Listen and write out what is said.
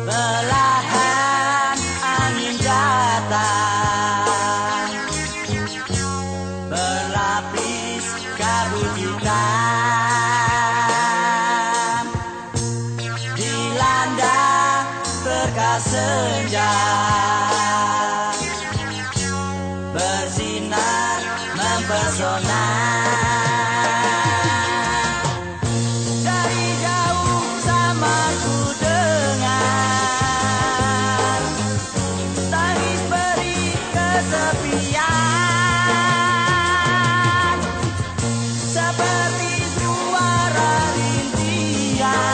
Perlahan angin datang. Berlapis kabut hitam Dilanda berkas senja yeah.